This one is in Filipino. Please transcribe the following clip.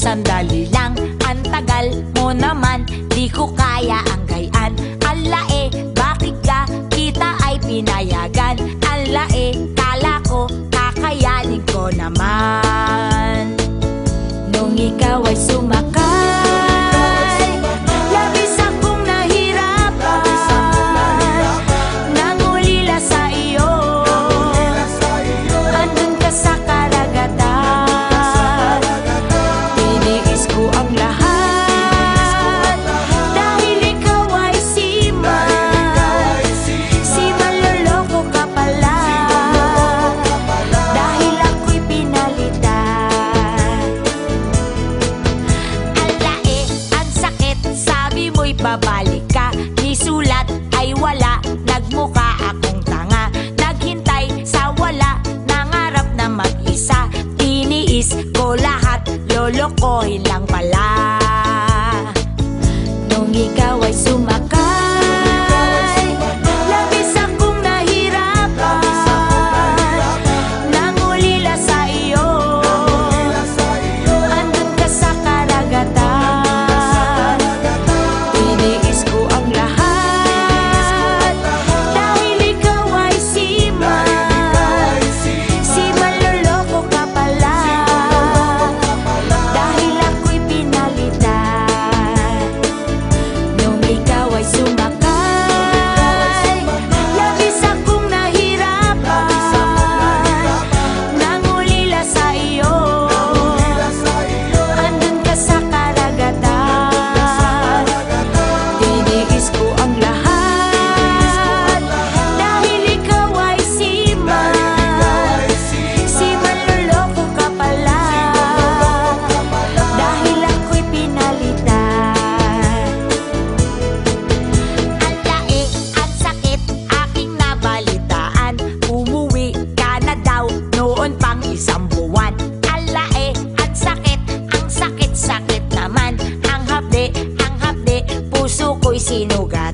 sandali lang. Ang tagal mo naman, di ko kaya ang gayan. Ang lae, bakit ka kita ay pinayagan my mo'y babalik ka. Ni sulat ay wala. Nagmuka akong tanga. Naghintay sa wala. Nangarap na mag-isa. Tiniis ko lahat. Lolokohin sinugal.